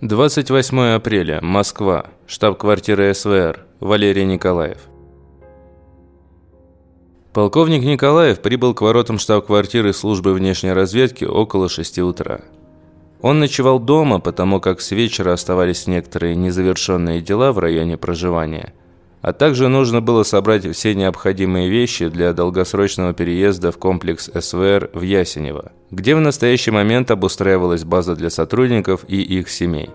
28 апреля. Москва. Штаб-квартира СВР. Валерий Николаев. Полковник Николаев прибыл к воротам штаб-квартиры службы внешней разведки около 6 утра. Он ночевал дома, потому как с вечера оставались некоторые незавершенные дела в районе проживания – а также нужно было собрать все необходимые вещи для долгосрочного переезда в комплекс СВР в Ясенево, где в настоящий момент обустраивалась база для сотрудников и их семей.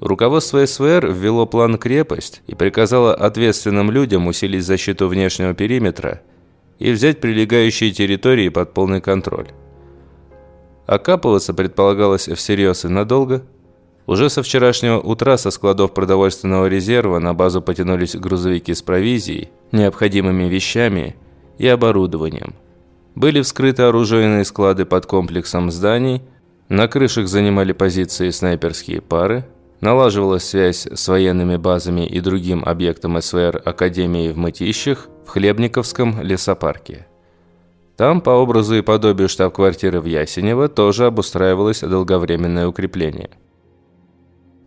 Руководство СВР ввело план «Крепость» и приказало ответственным людям усилить защиту внешнего периметра и взять прилегающие территории под полный контроль. Окапываться предполагалось всерьез и надолго – уже со вчерашнего утра со складов продовольственного резерва на базу потянулись грузовики с провизией, необходимыми вещами и оборудованием. Были вскрыты оружейные склады под комплексом зданий, на крышах занимали позиции снайперские пары, налаживалась связь с военными базами и другим объектом СВР Академии в Мытищах в Хлебниковском лесопарке. Там, по образу и подобию штаб-квартиры в Ясенево, тоже обустраивалось долговременное укрепление –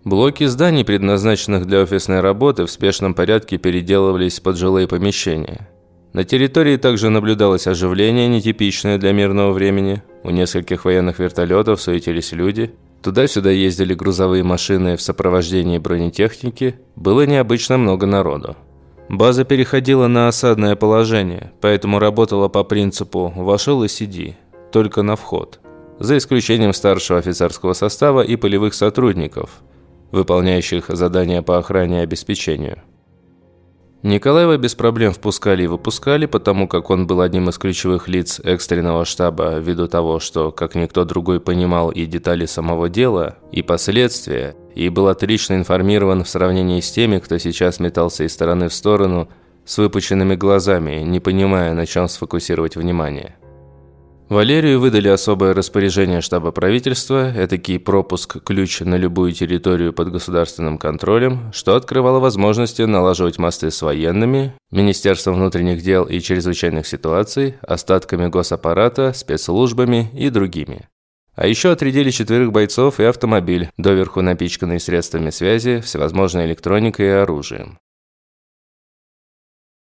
Блоки зданий, предназначенных для офисной работы, в спешном порядке переделывались под жилые помещения. На территории также наблюдалось оживление, нетипичное для мирного времени. У нескольких военных вертолетов суетились люди. Туда-сюда ездили грузовые машины в сопровождении бронетехники. Было необычно много народу. База переходила на осадное положение, поэтому работала по принципу «вошел и сиди», только на вход. За исключением старшего офицерского состава и полевых сотрудников – выполняющих задания по охране и обеспечению. Николаева без проблем впускали и выпускали, потому как он был одним из ключевых лиц экстренного штаба ввиду того, что, как никто другой, понимал и детали самого дела, и последствия, и был отлично информирован в сравнении с теми, кто сейчас метался из стороны в сторону с выпученными глазами, не понимая, на чем сфокусировать внимание. Валерию выдали особое распоряжение штаба правительства, этакий пропуск-ключ на любую территорию под государственным контролем, что открывало возможности налаживать мосты с военными, Министерством внутренних дел и чрезвычайных ситуаций, остатками госаппарата, спецслужбами и другими. А еще отрядили четверых бойцов и автомобиль, доверху напичканный средствами связи, всевозможной электроникой и оружием.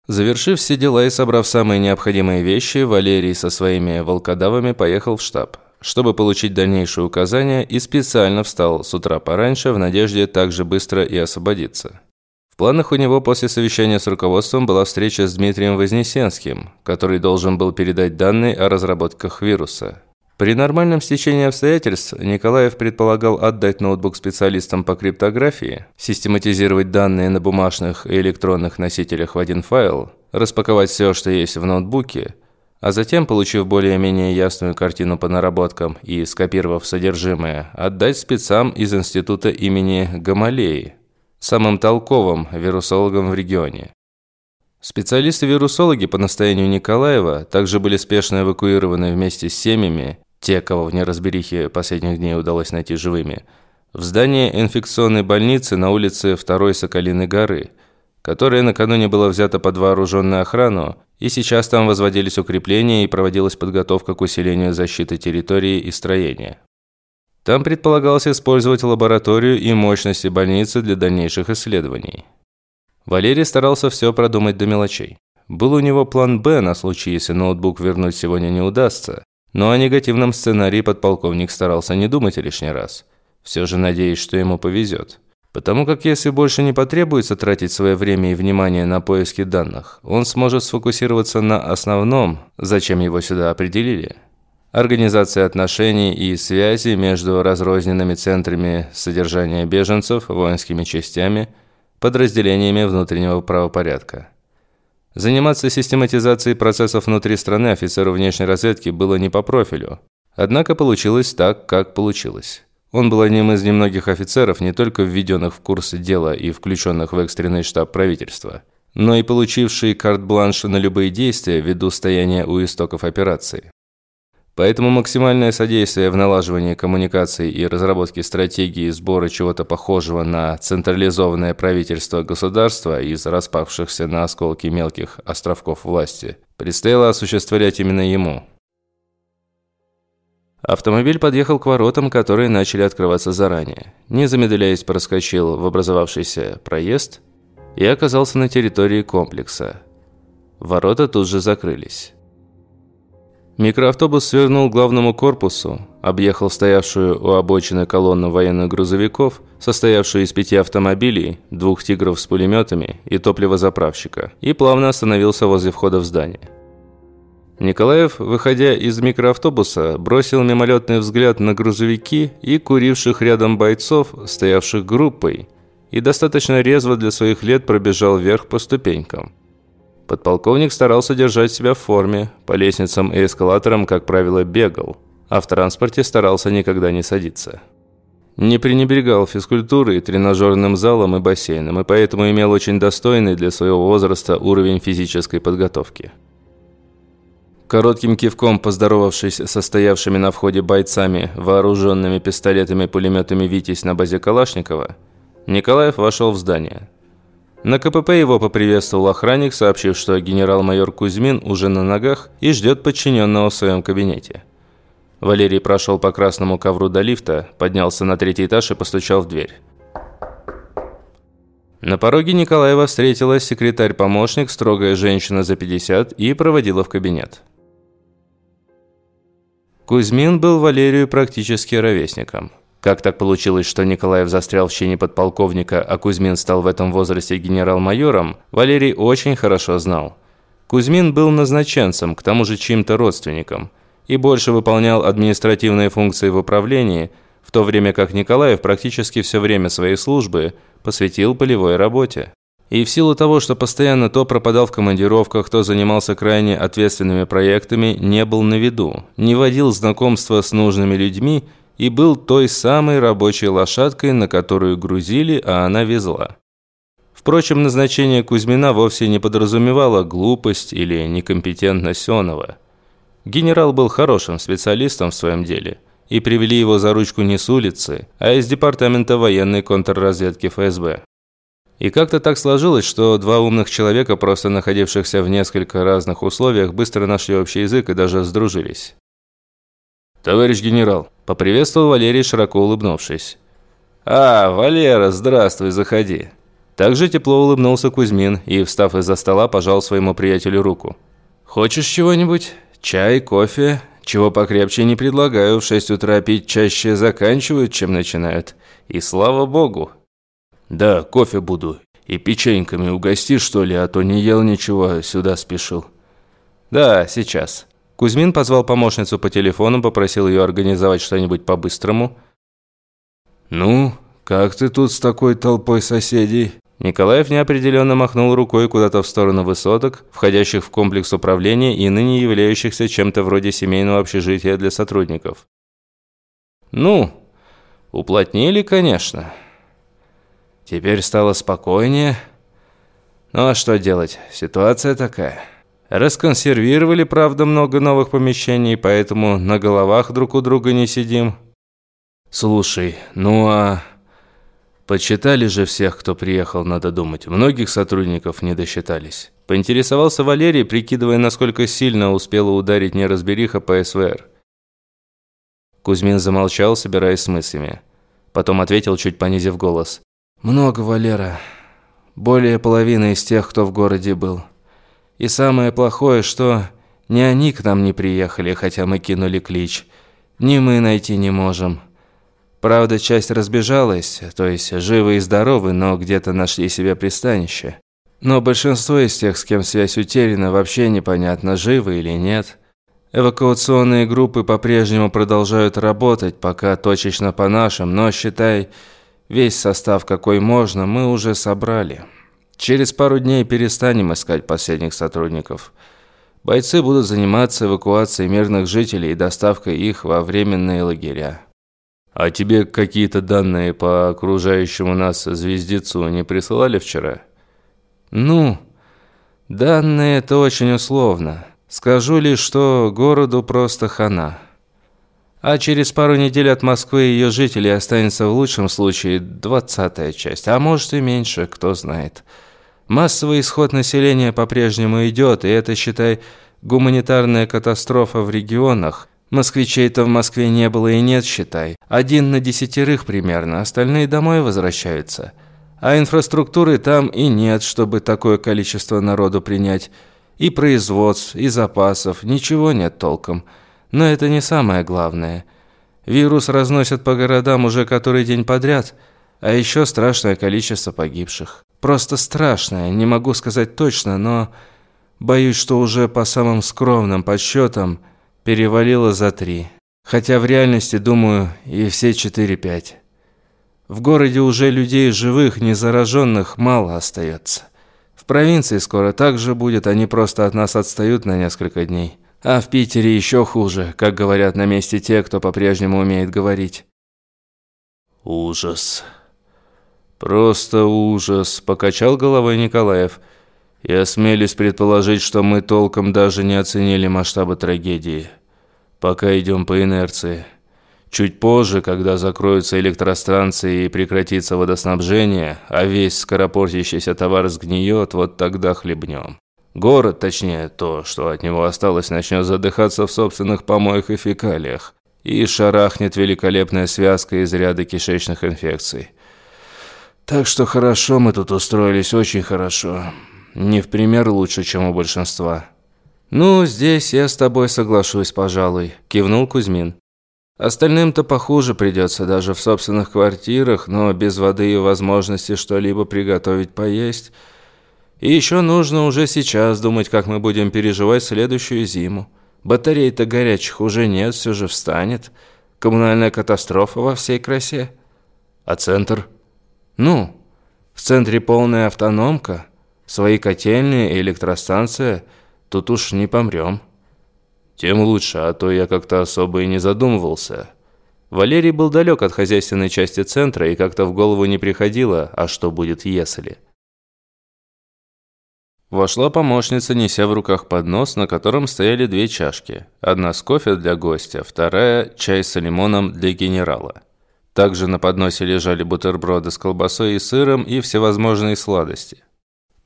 Завершив все дела и собрав самые необходимые вещи, Валерий со своими волкодавами поехал в штаб, чтобы получить дальнейшие указания и специально встал с утра пораньше в надежде так же быстро и освободиться. В планах у него после совещания с руководством была встреча с Дмитрием Вознесенским, который должен был передать данные о разработках вируса. При нормальном стечении обстоятельств Николаев предполагал отдать ноутбук специалистам по криптографии, систематизировать данные на бумажных и электронных носителях в один файл, распаковать все, что есть в ноутбуке, а затем, получив более-менее ясную картину по наработкам и скопировав содержимое, отдать спецам из института имени Гамалеи, самым толковым вирусологом в регионе. Специалисты-вирусологи по настоянию Николаева также были спешно эвакуированы вместе с семьями те, кого в неразберихе последних дней удалось найти живыми, в здание инфекционной больницы на улице Второй Соколиной горы, которая накануне была взята под вооруженную охрану, и сейчас там возводились укрепления и проводилась подготовка к усилению защиты территории и строения. Там предполагалось использовать лабораторию и мощности больницы для дальнейших исследований. Валерий старался все продумать до мелочей. Был у него план «Б» на случай, если ноутбук вернуть сегодня не удастся, но о негативном сценарии подполковник старался не думать лишний раз. Все же надеясь, что ему повезет. Потому как если больше не потребуется тратить свое время и внимание на поиски данных, он сможет сфокусироваться на основном, зачем его сюда определили. Организация отношений и связи между разрозненными центрами содержания беженцев, воинскими частями, подразделениями внутреннего правопорядка. Заниматься систематизацией процессов внутри страны офицеру внешней разведки было не по профилю. Однако получилось так, как получилось. Он был одним из немногих офицеров, не только введенных в курс дела и включенных в экстренный штаб правительства, но и получивший карт-бланш на любые действия ввиду стояния у истоков операции. Поэтому максимальное содействие в налаживании коммуникаций и разработке стратегии сбора чего-то похожего на централизованное правительство государства из распавшихся на осколки мелких островков власти предстояло осуществлять именно ему. Автомобиль подъехал к воротам, которые начали открываться заранее. Не замедляясь, проскочил в образовавшийся проезд и оказался на территории комплекса. Ворота тут же закрылись. Микроавтобус свернул к главному корпусу, объехал стоявшую у обочины колонну военных грузовиков, состоявшую из пяти автомобилей, двух «Тигров» с пулеметами и топливозаправщика, и плавно остановился возле входа в здание. Николаев, выходя из микроавтобуса, бросил мимолетный взгляд на грузовики и куривших рядом бойцов, стоявших группой, и достаточно резво для своих лет пробежал вверх по ступенькам. Подполковник старался держать себя в форме, по лестницам и эскалаторам, как правило, бегал, а в транспорте старался никогда не садиться. Не пренебрегал физкультурой, тренажерным залом и бассейном, и поэтому имел очень достойный для своего возраста уровень физической подготовки. Коротким кивком поздоровавшись со стоявшими на входе бойцами, вооруженными пистолетами и пулеметами «Витязь» на базе Калашникова, Николаев вошел в здание – на КПП его поприветствовал охранник, сообщив, что генерал-майор Кузьмин уже на ногах и ждет подчиненного в своем кабинете. Валерий прошел по красному ковру до лифта, поднялся на третий этаж и постучал в дверь. На пороге Николаева встретилась секретарь-помощник, строгая женщина за 50, и проводила в кабинет. Кузьмин был Валерию практически ровесником. Как так получилось, что Николаев застрял в чине подполковника, а Кузьмин стал в этом возрасте генерал-майором, Валерий очень хорошо знал. Кузьмин был назначенцем, к тому же чьим-то родственником, и больше выполнял административные функции в управлении, в то время как Николаев практически все время своей службы посвятил полевой работе. И в силу того, что постоянно то пропадал в командировках, то занимался крайне ответственными проектами, не был на виду, не водил знакомства с нужными людьми и был той самой рабочей лошадкой, на которую грузили, а она везла. Впрочем, назначение Кузьмина вовсе не подразумевало глупость или некомпетентность Сенова. Генерал был хорошим специалистом в своем деле, и привели его за ручку не с улицы, а из департамента военной контрразведки ФСБ. И как-то так сложилось, что два умных человека, просто находившихся в несколько разных условиях, быстро нашли общий язык и даже сдружились. «Товарищ генерал», – поприветствовал Валерий, широко улыбнувшись. «А, Валера, здравствуй, заходи». Также тепло улыбнулся Кузьмин и, встав из-за стола, пожал своему приятелю руку. «Хочешь чего-нибудь? Чай, кофе? Чего покрепче не предлагаю, в шесть утра пить чаще заканчивают, чем начинают. И слава богу!» «Да, кофе буду. И печеньками угости, что ли, а то не ел ничего, сюда спешил». «Да, сейчас». Кузьмин позвал помощницу по телефону, попросил ее организовать что-нибудь по-быстрому. «Ну, как ты тут с такой толпой соседей?» Николаев неопределенно махнул рукой куда-то в сторону высоток, входящих в комплекс управления и ныне являющихся чем-то вроде семейного общежития для сотрудников. «Ну, уплотнили, конечно. Теперь стало спокойнее. Ну а что делать, ситуация такая». Расконсервировали, правда, много новых помещений, поэтому на головах друг у друга не сидим. Слушай, ну а... Почитали же всех, кто приехал, надо думать. Многих сотрудников не досчитались. Поинтересовался Валерий, прикидывая, насколько сильно успела ударить неразбериха по СВР. Кузьмин замолчал, собираясь с мыслями. Потом ответил, чуть понизив голос. «Много, Валера. Более половины из тех, кто в городе был». И самое плохое, что ни они к нам не приехали, хотя мы кинули клич. Ни мы найти не можем. Правда, часть разбежалась, то есть живы и здоровы, но где-то нашли себе пристанище. Но большинство из тех, с кем связь утеряна, вообще непонятно, живы или нет. Эвакуационные группы по-прежнему продолжают работать, пока точечно по нашим, но, считай, весь состав, какой можно, мы уже собрали». Через пару дней перестанем искать последних сотрудников. Бойцы будут заниматься эвакуацией мирных жителей и доставкой их во временные лагеря. А тебе какие-то данные по окружающему нас звездецу не присылали вчера? Ну, данные это очень условно. Скажу лишь, что городу просто хана. А через пару недель от Москвы ее жителей останется в лучшем случае двадцатая часть, а может и меньше, кто знает. Массовый исход населения по-прежнему идет, и это, считай, гуманитарная катастрофа в регионах, Москвичей-то в Москве не было и нет, считай. Один на десятерых примерно, остальные домой возвращаются. А инфраструктуры там и нет, чтобы такое количество народу принять. И производств, и запасов, ничего нет толком. Но это не самое главное. Вирус разносят по городам уже который день подряд, а еще страшное количество погибших. Просто страшное, не могу сказать точно, но боюсь, что уже по самым скромным подсчетам перевалило за три. Хотя в реальности, думаю, и все четыре-пять. В городе уже людей живых, не зараженных, мало остается. В провинции скоро так же будет, они просто от нас отстают на несколько дней. А в Питере еще хуже, как говорят на месте те, кто по-прежнему умеет говорить. Ужас. Просто ужас, покачал головой Николаев. Я осмелюсь предположить, что мы толком даже не оценили масштабы трагедии. Пока идем по инерции. Чуть позже, когда закроются электростанции и прекратится водоснабжение, а весь скоропортящийся товар сгниет, вот тогда хлебнем. Город, точнее, то, что от него осталось, начнет задыхаться в собственных помоях и фекалиях. И шарахнет великолепная связка из ряда кишечных инфекций. Так что хорошо мы тут устроились, очень хорошо. Не в пример лучше, чем у большинства. «Ну, здесь я с тобой соглашусь, пожалуй», – кивнул Кузьмин. «Остальным-то похуже придется даже в собственных квартирах, но без воды и возможности что-либо приготовить поесть – и еще нужно уже сейчас думать, как мы будем переживать следующую зиму. Батарей-то горячих уже нет, все же встанет. Коммунальная катастрофа во всей красе. А центр? Ну, в центре полная автономка. Свои котельные и электростанция. Тут уж не помрем. Тем лучше, а то я как-то особо и не задумывался. Валерий был далек от хозяйственной части центра и как-то в голову не приходило, а что будет если... Вошла помощница, неся в руках поднос, на котором стояли две чашки. Одна с кофе для гостя, вторая – чай с лимоном для генерала. Также на подносе лежали бутерброды с колбасой и сыром и всевозможные сладости.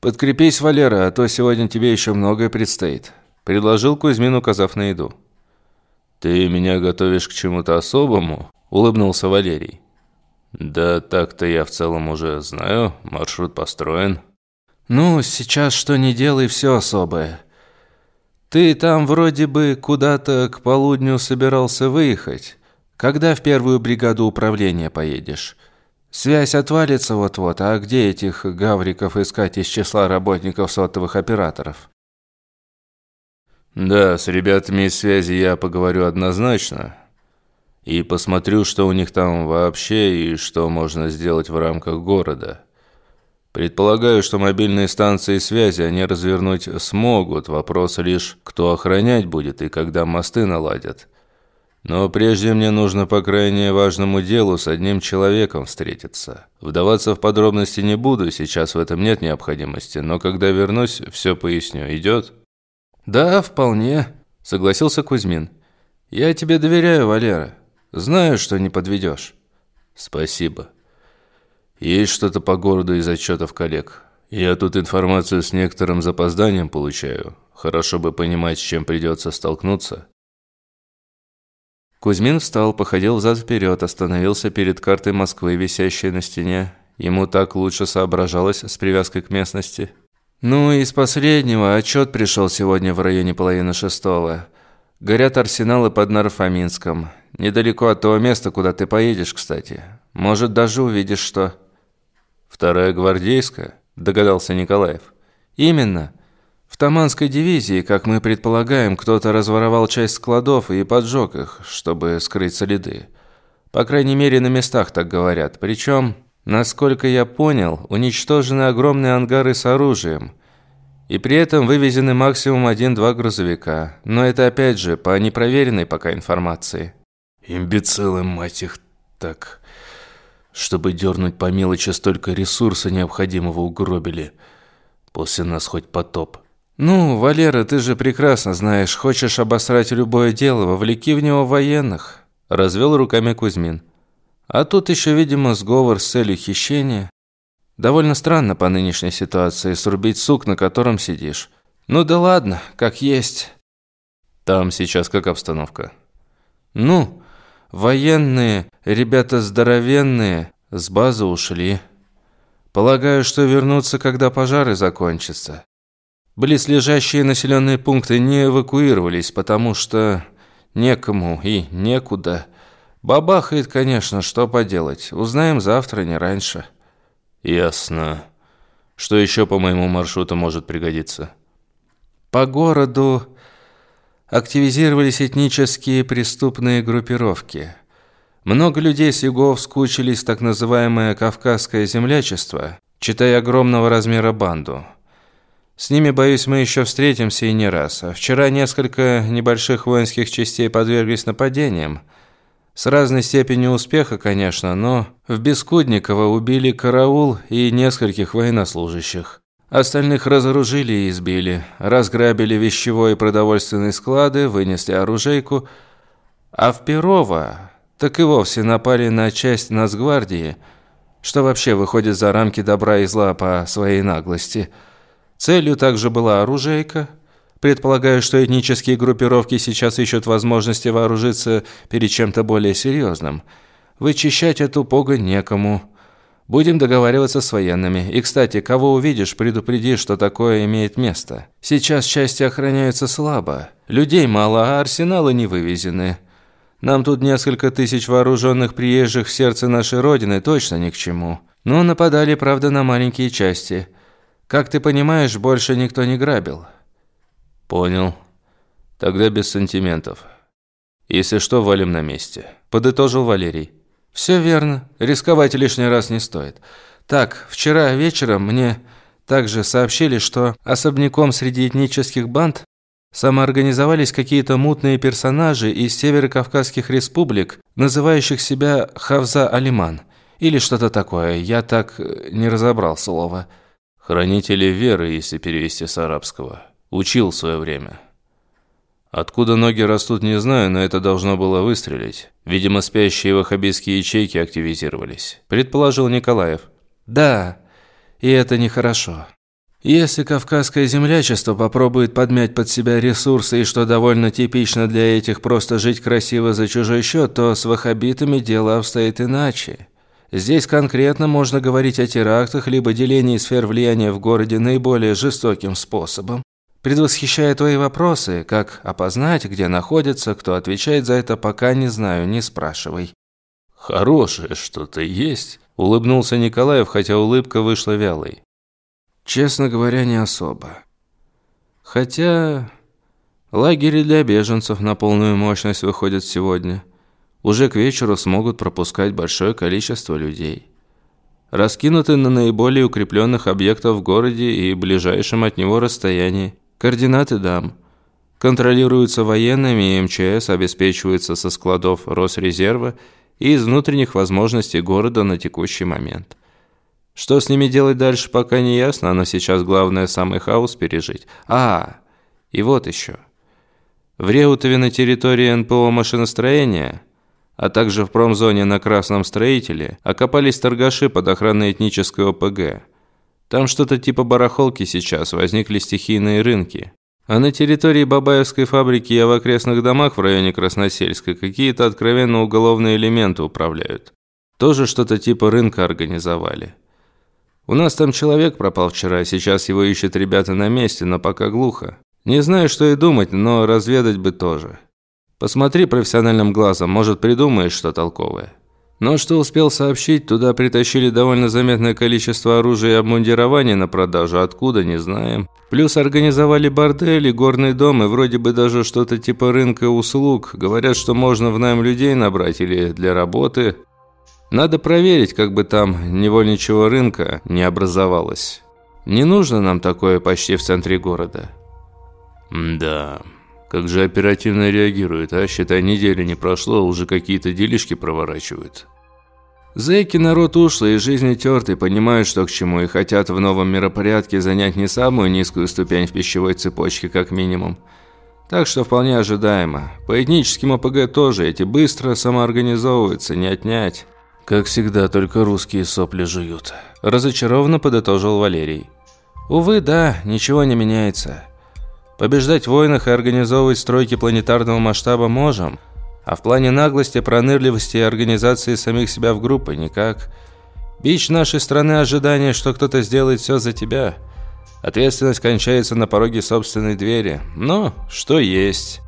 «Подкрепись, Валера, а то сегодня тебе еще многое предстоит», – предложил Кузьмин, указав на еду. «Ты меня готовишь к чему-то особому?» – улыбнулся Валерий. «Да так-то я в целом уже знаю, маршрут построен». «Ну, сейчас что не делай, все особое. Ты там вроде бы куда-то к полудню собирался выехать. Когда в первую бригаду управления поедешь? Связь отвалится вот-вот, а где этих гавриков искать из числа работников сотовых операторов?» «Да, с ребятами из связи я поговорю однозначно. И посмотрю, что у них там вообще и что можно сделать в рамках города». Предполагаю, что мобильные станции связи они развернуть смогут. Вопрос лишь, кто охранять будет и когда мосты наладят. Но прежде мне нужно по крайне важному делу с одним человеком встретиться. Вдаваться в подробности не буду, сейчас в этом нет необходимости, но когда вернусь, все поясню. Идет? Да, вполне, согласился Кузьмин. Я тебе доверяю, Валера. Знаю, что не подведешь. Спасибо. Есть что-то по городу из отчетов коллег. Я тут информацию с некоторым запозданием получаю. Хорошо бы понимать, с чем придется столкнуться. Кузьмин встал, походил взад-вперед, остановился перед картой Москвы, висящей на стене. Ему так лучше соображалось с привязкой к местности. «Ну, из последнего отчет пришел сегодня в районе половины шестого. Горят арсеналы под Нарфаминском. Недалеко от того места, куда ты поедешь, кстати. Может, даже увидишь что». «Вторая гвардейская?» – догадался Николаев. «Именно. В Таманской дивизии, как мы предполагаем, кто-то разворовал часть складов и поджег их, чтобы скрыть следы. По крайней мере, на местах так говорят. Причем, насколько я понял, уничтожены огромные ангары с оружием. И при этом вывезены максимум один-два грузовика. Но это опять же по непроверенной пока информации». «Имбецилы, мать их, так...» чтобы дернуть по мелочи столько ресурса необходимого угробили. После нас хоть потоп. «Ну, Валера, ты же прекрасно знаешь, хочешь обосрать любое дело, вовлеки в него военных», – развел руками Кузьмин. «А тут еще, видимо, сговор с целью хищения. Довольно странно по нынешней ситуации срубить сук, на котором сидишь. Ну да ладно, как есть». «Там сейчас как обстановка?» Ну, военные, ребята здоровенные, с базы ушли. Полагаю, что вернутся, когда пожары закончатся. Близлежащие населенные пункты не эвакуировались, потому что некому и некуда. Бабахает, конечно, что поделать. Узнаем завтра, не раньше. Ясно. Что еще по моему маршруту может пригодиться? По городу активизировались этнические преступные группировки. Много людей с югов скучились в так называемое «кавказское землячество», читая огромного размера банду. С ними, боюсь, мы еще встретимся и не раз. А вчера несколько небольших воинских частей подверглись нападениям. С разной степенью успеха, конечно, но в Бескудниково убили караул и нескольких военнослужащих. Остальных разоружили и избили, разграбили вещевой и продовольственные склады, вынесли оружейку, а в Перово так и вовсе напали на часть Нацгвардии, что вообще выходит за рамки добра и зла по своей наглости. Целью также была оружейка. Предполагаю, что этнические группировки сейчас ищут возможности вооружиться перед чем-то более серьезным. Вычищать эту погонь некому. Будем договариваться с военными. И, кстати, кого увидишь, предупреди, что такое имеет место. Сейчас части охраняются слабо. Людей мало, а арсеналы не вывезены. Нам тут несколько тысяч вооруженных приезжих в сердце нашей Родины точно ни к чему. Но нападали, правда, на маленькие части. Как ты понимаешь, больше никто не грабил. Понял. Тогда без сантиментов. Если что, валим на месте. Подытожил Валерий. Все верно. Рисковать лишний раз не стоит. Так, вчера вечером мне также сообщили, что особняком среди этнических банд самоорганизовались какие-то мутные персонажи из северокавказских республик, называющих себя Хавза Алиман. Или что-то такое, я так э, не разобрал слова. Хранители веры, если перевести с арабского. Учил в свое время. Откуда ноги растут, не знаю, но это должно было выстрелить. Видимо, спящие ваххабистские ячейки активизировались. Предположил Николаев. Да, и это нехорошо. Если кавказское землячество попробует подмять под себя ресурсы, и что довольно типично для этих просто жить красиво за чужой счет, то с ваххабитами дело обстоит иначе. Здесь конкретно можно говорить о терактах, либо делении сфер влияния в городе наиболее жестоким способом. Предвосхищая твои вопросы, как опознать, где находится, кто отвечает за это, пока не знаю, не спрашивай. «Хорошее что-то есть», – улыбнулся Николаев, хотя улыбка вышла вялой. Честно говоря, не особо. Хотя лагеря для беженцев на полную мощность выходят сегодня. Уже к вечеру смогут пропускать большое количество людей. Раскинуты на наиболее укрепленных объектах в городе и ближайшем от него расстоянии. Координаты дам. Контролируются военными и МЧС, обеспечиваются со складов Росрезерва и из внутренних возможностей города на текущий момент. Что с ними делать дальше, пока не ясно, но сейчас главное самый хаос пережить. А, и вот еще. В Реутове на территории НПО машиностроения, а также в промзоне на Красном строителе, окопались торгаши под охраной этнической ОПГ. Там что-то типа барахолки сейчас, возникли стихийные рынки. А на территории Бабаевской фабрики и в окрестных домах в районе Красносельской какие-то откровенно уголовные элементы управляют. Тоже что-то типа рынка организовали. У нас там человек пропал вчера, сейчас его ищут ребята на месте, но пока глухо. Не знаю, что и думать, но разведать бы тоже. Посмотри профессиональным глазом, может, придумаешь что толковое. Но что успел сообщить, туда притащили довольно заметное количество оружия и обмундирования на продажу, откуда, не знаем. Плюс организовали бордель и горный дом, и вроде бы даже что-то типа рынка услуг. Говорят, что можно в найм людей набрать или для работы. Надо проверить, как бы там невольничего рынка не образовалось. Не нужно нам такое почти в центре города. Да, как же оперативно реагирует, а? Считай, недели не прошло, уже какие-то делишки проворачивают. Зэки народ ушлый и жизни тертый, понимают, что к чему, и хотят в новом миропорядке занять не самую низкую ступень в пищевой цепочке, как минимум. Так что вполне ожидаемо. По этническим ОПГ тоже эти быстро самоорганизовываются, не отнять. Как всегда, только русские сопли жуют. Разочарованно подытожил Валерий. Увы, да, ничего не меняется. Побеждать в войнах и организовывать стройки планетарного масштаба можем, А в плане наглости, пронырливости и организации самих себя в группы никак. Бич нашей страны ожидания, что кто-то сделает все за тебя. Ответственность кончается на пороге собственной двери. Но что есть.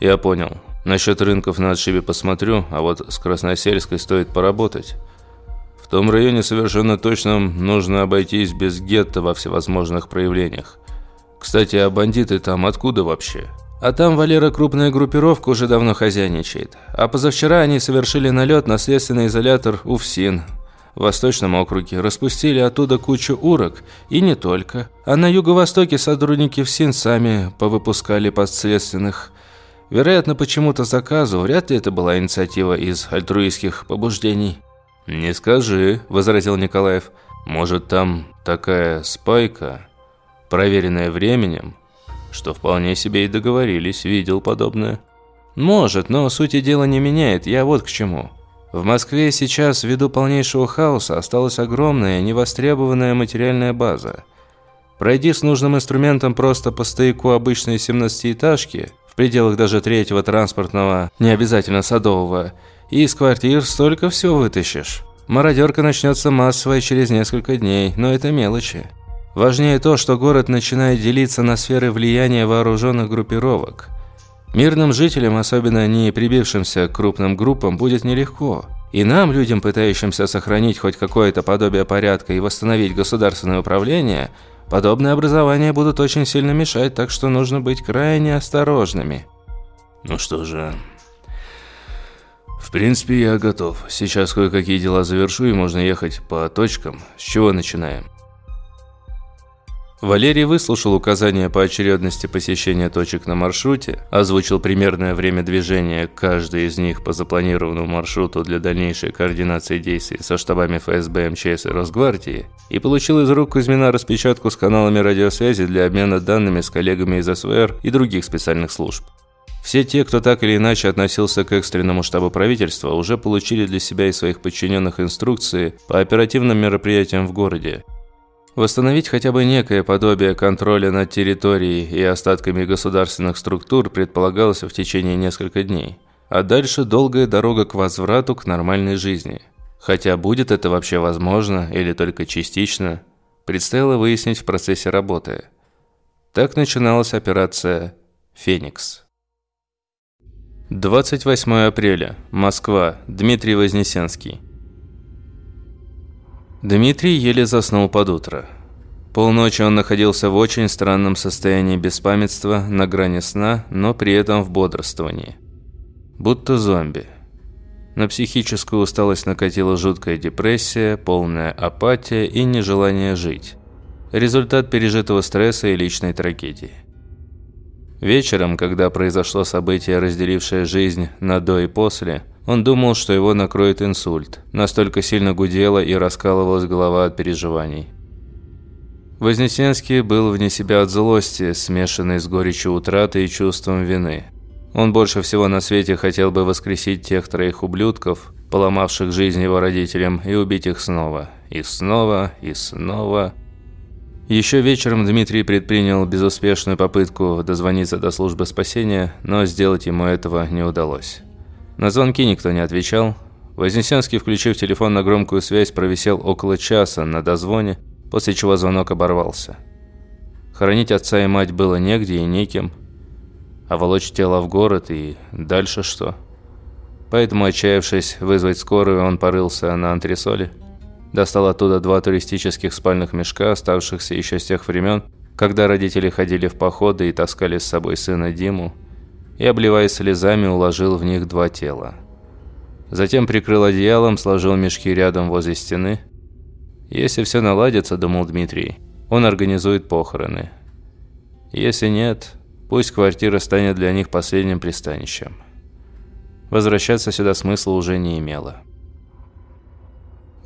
Я понял. Насчет рынков на отшибе посмотрю, а вот с Красносельской стоит поработать. В том районе совершенно точно нужно обойтись без гетто во всевозможных проявлениях. Кстати, а бандиты там откуда вообще? А там Валера крупная группировка уже давно хозяйничает. А позавчера они совершили налет на следственный изолятор УФСИН в Восточном округе, распустили оттуда кучу урок, и не только. А на юго-востоке сотрудники ФСИН сами повыпускали подследственных. Вероятно, почему-то заказу, вряд ли это была инициатива из альтруистских побуждений. «Не скажи», – возразил Николаев. «Может, там такая спайка, проверенная временем, что вполне себе и договорились, видел подобное». «Может, но сути дела не меняет, я вот к чему. В Москве сейчас, ввиду полнейшего хаоса, осталась огромная, невостребованная материальная база. Пройди с нужным инструментом просто по стояку обычной 17-этажки, в пределах даже третьего транспортного, не обязательно садового, и из квартир столько всего вытащишь. Мародерка начнется массовая через несколько дней, но это мелочи. Важнее то, что город начинает делиться на сферы влияния вооруженных группировок. Мирным жителям, особенно не прибившимся к крупным группам, будет нелегко. И нам, людям, пытающимся сохранить хоть какое-то подобие порядка и восстановить государственное управление, подобные образования будут очень сильно мешать, так что нужно быть крайне осторожными. Ну что же, в принципе, я готов. Сейчас кое-какие дела завершу, и можно ехать по точкам. С чего начинаем? Валерий выслушал указания по очередности посещения точек на маршруте, озвучил примерное время движения каждой из них по запланированному маршруту для дальнейшей координации действий со штабами ФСБ, МЧС и Росгвардии и получил из рук Кузьмина распечатку с каналами радиосвязи для обмена данными с коллегами из СВР и других специальных служб. Все те, кто так или иначе относился к экстренному штабу правительства, уже получили для себя и своих подчиненных инструкции по оперативным мероприятиям в городе. Восстановить хотя бы некое подобие контроля над территорией и остатками государственных структур предполагалось в течение нескольких дней. А дальше долгая дорога к возврату к нормальной жизни. Хотя будет это вообще возможно или только частично, предстояло выяснить в процессе работы. Так начиналась операция «Феникс». 28 апреля. Москва. Дмитрий Вознесенский. Дмитрий еле заснул под утро. Полночи он находился в очень странном состоянии беспамятства, на грани сна, но при этом в бодрствовании. Будто зомби. На психическую усталость накатила жуткая депрессия, полная апатия и нежелание жить. Результат пережитого стресса и личной трагедии. Вечером, когда произошло событие, разделившее жизнь на «до» и «после», он думал, что его накроет инсульт. Настолько сильно гудела и раскалывалась голова от переживаний. Вознесенский был вне себя от злости, смешанной с горечью утраты и чувством вины. Он больше всего на свете хотел бы воскресить тех троих ублюдков, поломавших жизнь его родителям, и убить их снова. И снова, и снова... Еще вечером Дмитрий предпринял безуспешную попытку дозвониться до службы спасения, но сделать ему этого не удалось. На звонки никто не отвечал. Вознесенский, включив телефон на громкую связь, провисел около часа на дозвоне, после чего звонок оборвался. Хоронить отца и мать было негде и неким, а волочь тело в город и дальше что? Поэтому, отчаявшись вызвать скорую, он порылся на антресоле – Достал оттуда два туристических спальных мешка, оставшихся еще с тех времен, когда родители ходили в походы и таскали с собой сына Диму, и, обливаясь слезами, уложил в них два тела. Затем прикрыл одеялом, сложил мешки рядом возле стены. Если все наладится, думал Дмитрий, он организует похороны. Если нет, пусть квартира станет для них последним пристанищем. Возвращаться сюда смысла уже не имело.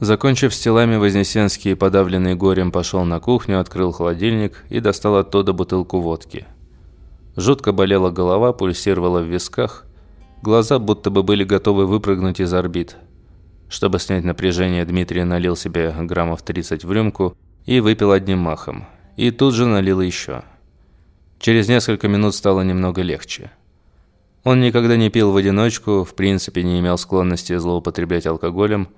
Закончив с телами, Вознесенский, подавленный горем, пошел на кухню, открыл холодильник и достал оттуда бутылку водки. Жутко болела голова, пульсировала в висках. Глаза будто бы были готовы выпрыгнуть из орбит. Чтобы снять напряжение, Дмитрий налил себе граммов 30 в рюмку и выпил одним махом. И тут же налил еще. Через несколько минут стало немного легче. Он никогда не пил в одиночку, в принципе не имел склонности злоупотреблять алкоголем,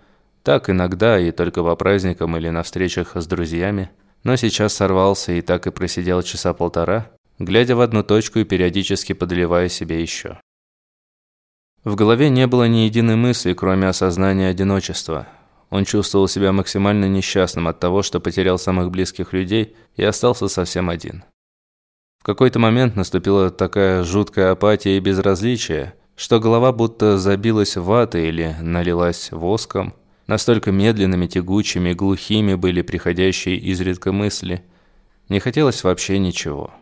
так иногда и только по праздникам или на встречах с друзьями, но сейчас сорвался и так и просидел часа полтора, глядя в одну точку и периодически подливая себе еще. В голове не было ни единой мысли, кроме осознания одиночества. Он чувствовал себя максимально несчастным от того, что потерял самых близких людей и остался совсем один. В какой-то момент наступила такая жуткая апатия и безразличие, что голова будто забилась ватой или налилась воском. Настолько медленными, тягучими, глухими были приходящие изредка мысли. Не хотелось вообще ничего.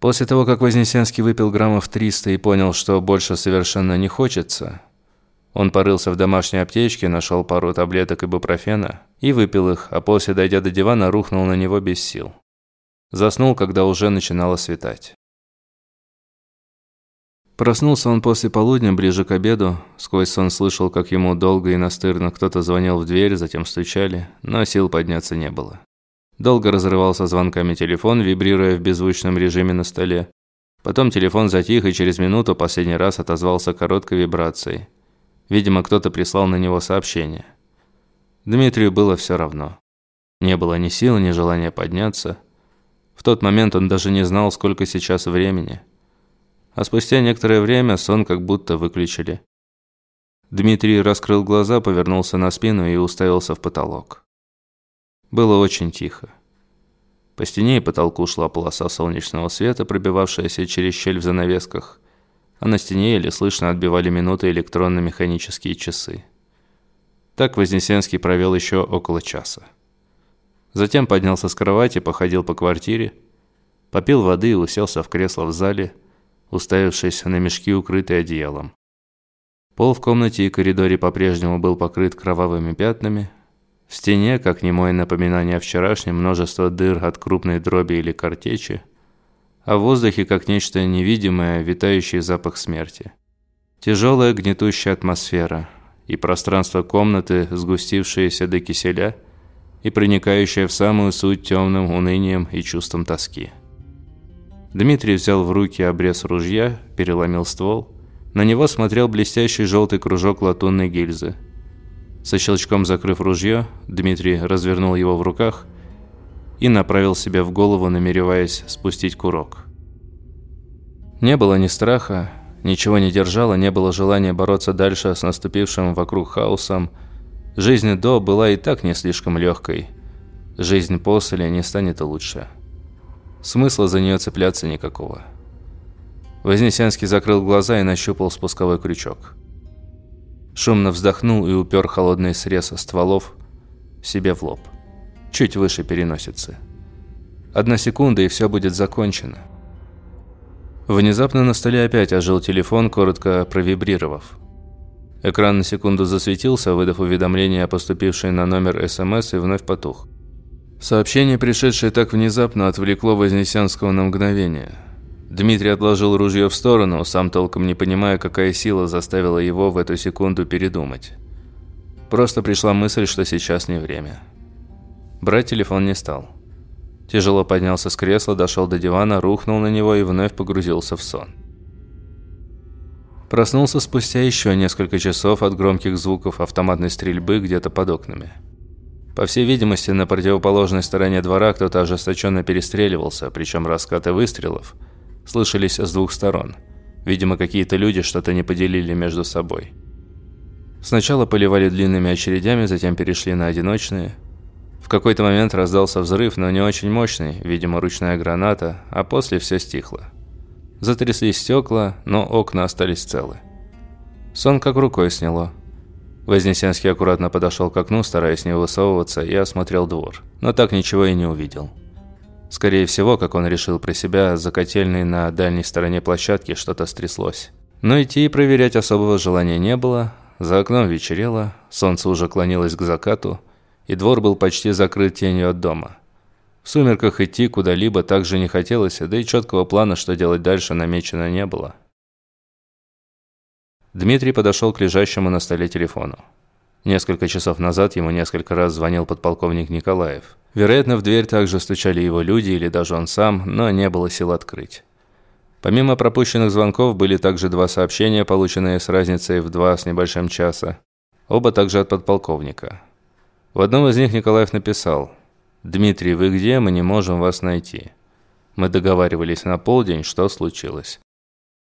После того, как Вознесенский выпил граммов 300 и понял, что больше совершенно не хочется, он порылся в домашней аптечке, нашел пару таблеток ибупрофена и выпил их, а после, дойдя до дивана, рухнул на него без сил. Заснул, когда уже начинало светать. Проснулся он после полудня, ближе к обеду. Сквозь сон слышал, как ему долго и настырно кто-то звонил в дверь, затем стучали, но сил подняться не было. Долго разрывался звонками телефон, вибрируя в беззвучном режиме на столе. Потом телефон затих и через минуту последний раз отозвался короткой вибрацией. Видимо, кто-то прислал на него сообщение. Дмитрию было все равно. Не было ни сил, ни желания подняться. В тот момент он даже не знал, сколько сейчас времени. А спустя некоторое время сон как будто выключили. Дмитрий раскрыл глаза, повернулся на спину и уставился в потолок. Было очень тихо. По стене и потолку шла полоса солнечного света, пробивавшаяся через щель в занавесках, а на стене еле слышно отбивали минуты электронно-механические часы. Так Вознесенский провел еще около часа. Затем поднялся с кровати, походил по квартире, попил воды и уселся в кресло в зале, уставившись на мешки, укрытые одеялом. Пол в комнате и коридоре по-прежнему был покрыт кровавыми пятнами, в стене, как немое напоминание о вчерашнем, множество дыр от крупной дроби или картечи, а в воздухе, как нечто невидимое, витающий запах смерти. Тяжелая гнетущая атмосфера и пространство комнаты, сгустившееся до киселя и проникающее в самую суть темным унынием и чувством тоски. Дмитрий взял в руки обрез ружья, переломил ствол. На него смотрел блестящий желтый кружок латунной гильзы – со щелчком закрыв ружье, Дмитрий развернул его в руках и направил себе в голову, намереваясь спустить курок. Не было ни страха, ничего не держало, не было желания бороться дальше с наступившим вокруг хаосом. Жизнь до была и так не слишком легкой. Жизнь после не станет лучше. Смысла за нее цепляться никакого. Вознесенский закрыл глаза и нащупал спусковой крючок. Шумно вздохнул и упер холодный срез стволов себе в лоб. Чуть выше переносицы. Одна секунда, и все будет закончено. Внезапно на столе опять ожил телефон, коротко провибрировав. Экран на секунду засветился, выдав уведомление о поступившей на номер СМС и вновь потух. Сообщение, пришедшее так внезапно, отвлекло Вознесенского на мгновение – Дмитрий отложил ружье в сторону, сам толком не понимая, какая сила заставила его в эту секунду передумать. Просто пришла мысль, что сейчас не время. Брать телефон не стал. Тяжело поднялся с кресла, дошел до дивана, рухнул на него и вновь погрузился в сон. Проснулся спустя еще несколько часов от громких звуков автоматной стрельбы где-то под окнами. По всей видимости, на противоположной стороне двора кто-то ожесточенно перестреливался, причем раскаты выстрелов – слышались с двух сторон. Видимо, какие-то люди что-то не поделили между собой. Сначала поливали длинными очередями, затем перешли на одиночные. В какой-то момент раздался взрыв, но не очень мощный, видимо, ручная граната, а после все стихло. Затряслись стекла, но окна остались целы. Сон как рукой сняло. Вознесенский аккуратно подошел к окну, стараясь не высовываться, и осмотрел двор, но так ничего и не увидел. Скорее всего, как он решил про себя, за котельной на дальней стороне площадки что-то стряслось. Но идти и проверять особого желания не было. За окном вечерело, солнце уже клонилось к закату, и двор был почти закрыт тенью от дома. В сумерках идти куда-либо также не хотелось, да и четкого плана, что делать дальше, намечено не было. Дмитрий подошел к лежащему на столе телефону. Несколько часов назад ему несколько раз звонил подполковник Николаев. Вероятно, в дверь также стучали его люди или даже он сам, но не было сил открыть. Помимо пропущенных звонков были также два сообщения, полученные с разницей в два с небольшим часа. Оба также от подполковника. В одном из них Николаев написал «Дмитрий, вы где? Мы не можем вас найти». Мы договаривались на полдень, что случилось.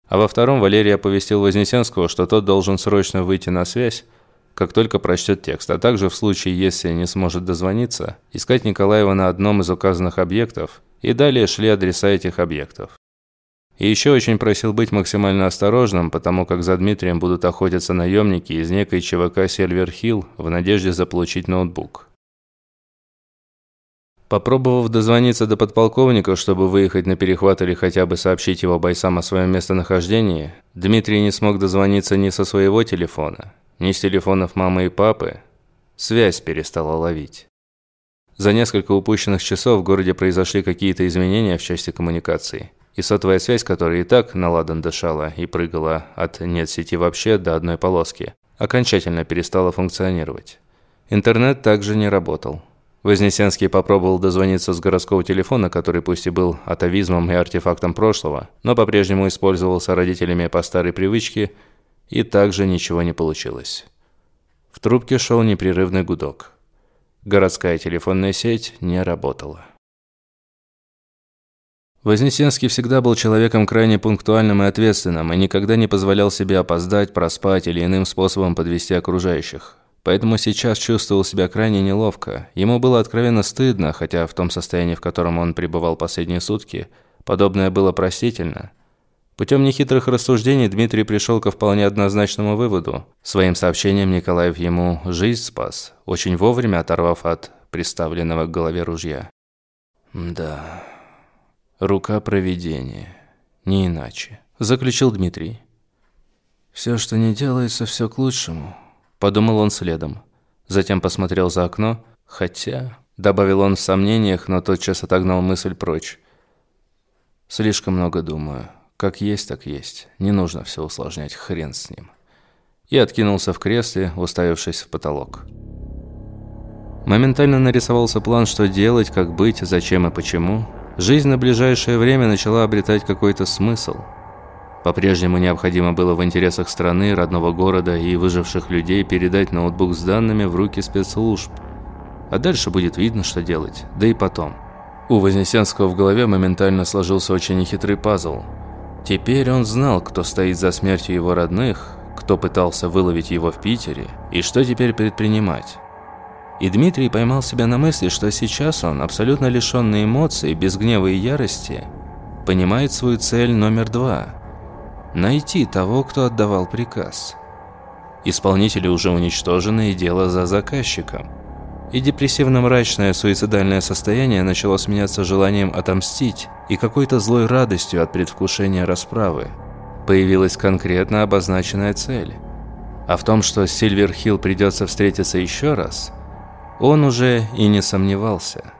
А во втором Валерий оповестил Вознесенского, что тот должен срочно выйти на связь, как только прочтет текст, а также в случае, если не сможет дозвониться, искать Николаева на одном из указанных объектов, и далее шли адреса этих объектов. И еще очень просил быть максимально осторожным, потому как за Дмитрием будут охотиться наемники из некой ЧВК Сильвер Хилл в надежде заполучить ноутбук. Попробовав дозвониться до подполковника, чтобы выехать на перехват или хотя бы сообщить его бойцам о своем местонахождении, Дмитрий не смог дозвониться ни со своего телефона, ни с телефонов мамы и папы. Связь перестала ловить. За несколько упущенных часов в городе произошли какие-то изменения в части коммуникаций. И сотовая связь, которая и так наладан дышала и прыгала от нет сети вообще до одной полоски, окончательно перестала функционировать. Интернет также не работал. Вознесенский попробовал дозвониться с городского телефона, который пусть и был атовизмом и артефактом прошлого, но по-прежнему использовался родителями по старой привычке, и также ничего не получилось. В трубке шел непрерывный гудок. Городская телефонная сеть не работала. Вознесенский всегда был человеком крайне пунктуальным и ответственным и никогда не позволял себе опоздать, проспать или иным способом подвести окружающих. Поэтому сейчас чувствовал себя крайне неловко. Ему было откровенно стыдно, хотя в том состоянии, в котором он пребывал последние сутки, подобное было простительно. Путем нехитрых рассуждений Дмитрий пришел ко вполне однозначному выводу. Своим сообщением Николаев ему жизнь спас, очень вовремя оторвав от приставленного к голове ружья. «Да, рука провидения, не иначе», – заключил Дмитрий. «Все, что не делается, все к лучшему». Подумал он следом. Затем посмотрел за окно. Хотя... Добавил он в сомнениях, но тотчас отогнал мысль прочь. Слишком много думаю. Как есть, так есть. Не нужно все усложнять, хрен с ним. И откинулся в кресле, уставившись в потолок. Моментально нарисовался план, что делать, как быть, зачем и почему. Жизнь на ближайшее время начала обретать какой-то смысл – по-прежнему необходимо было в интересах страны, родного города и выживших людей передать ноутбук с данными в руки спецслужб. А дальше будет видно, что делать. Да и потом. У Вознесенского в голове моментально сложился очень нехитрый пазл. Теперь он знал, кто стоит за смертью его родных, кто пытался выловить его в Питере, и что теперь предпринимать. И Дмитрий поймал себя на мысли, что сейчас он, абсолютно лишенный эмоций, без гнева и ярости, понимает свою цель номер два – найти того, кто отдавал приказ. Исполнители уже уничтожены, и дело за заказчиком. И депрессивно-мрачное суицидальное состояние начало сменяться желанием отомстить и какой-то злой радостью от предвкушения расправы. Появилась конкретно обозначенная цель. А в том, что Сильверхилл придется встретиться еще раз, он уже и не сомневался –